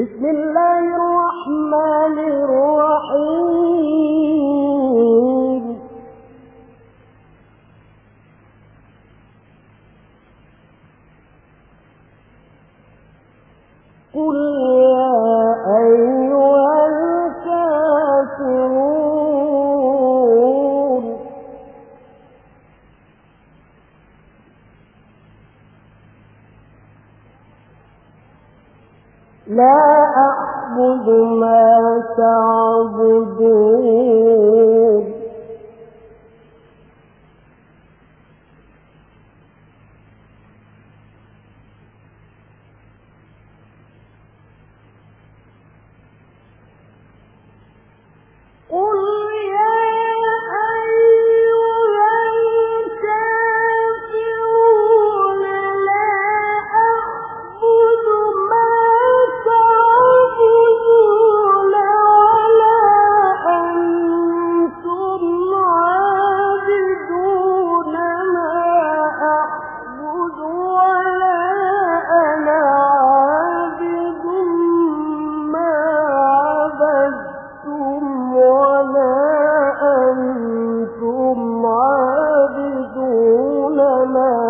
بسم الله الرحمن لا أعبد ما تعبدون وما